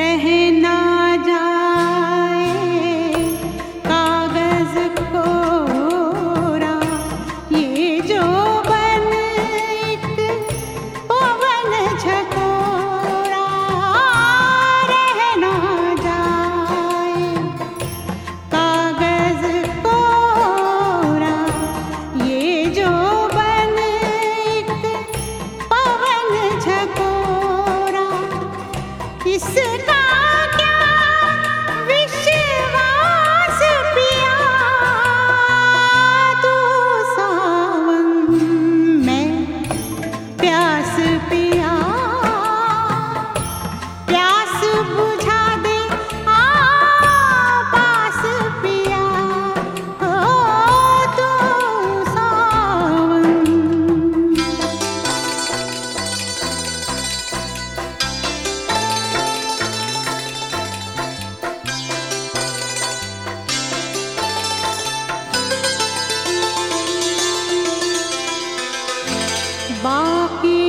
रह soon. বাকি